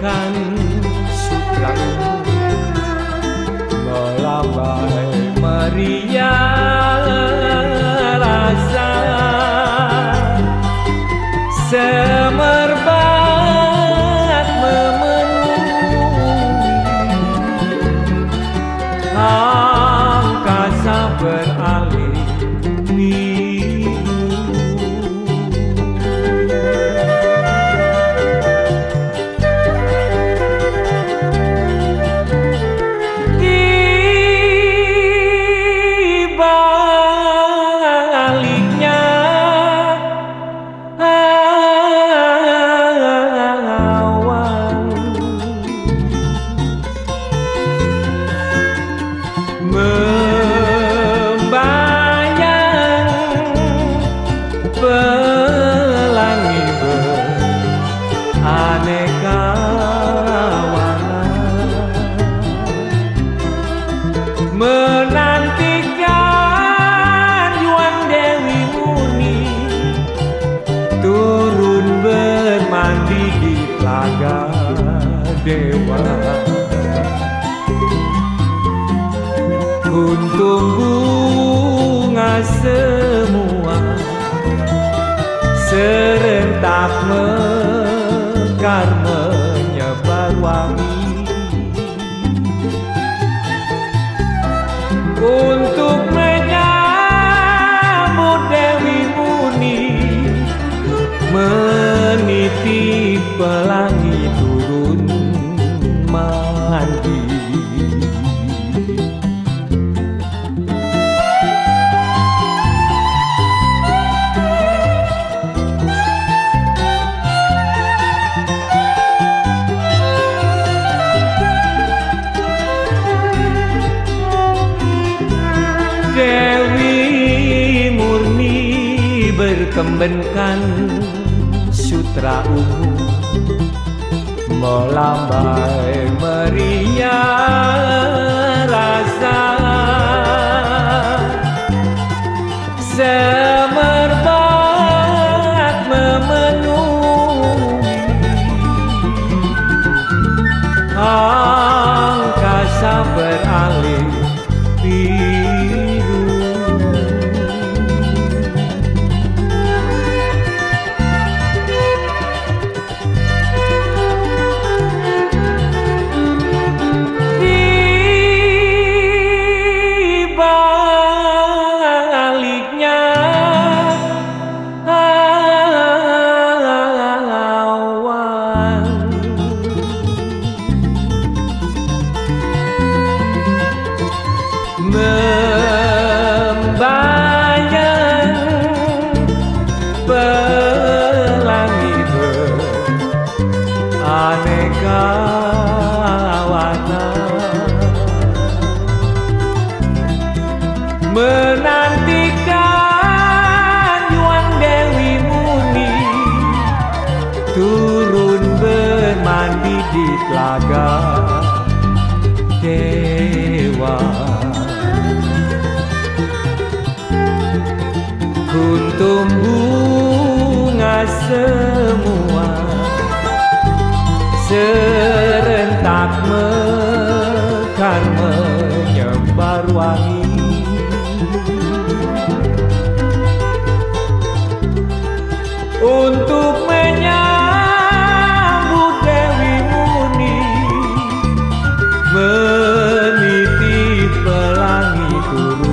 kembenkan sutra melambai meriah beraneka warna. Menantikan Yuan Dewi Muni. Turun bermandi di telaga dewa. Kuntum bunga semua serentak mekar menyebar wangi. Untuk menyambut Dewi Muni meniti pelangi berkembenkan sutra ungu melambai meriah membayang pelangi beraneka warna. Menantikan Yuan Dewi Muni. Turun bermandi di telaga Kuntum bunga semua. Serentak mekar menyebar wangi. Untuk menyambut Dewi Muni Meniti pelangi turun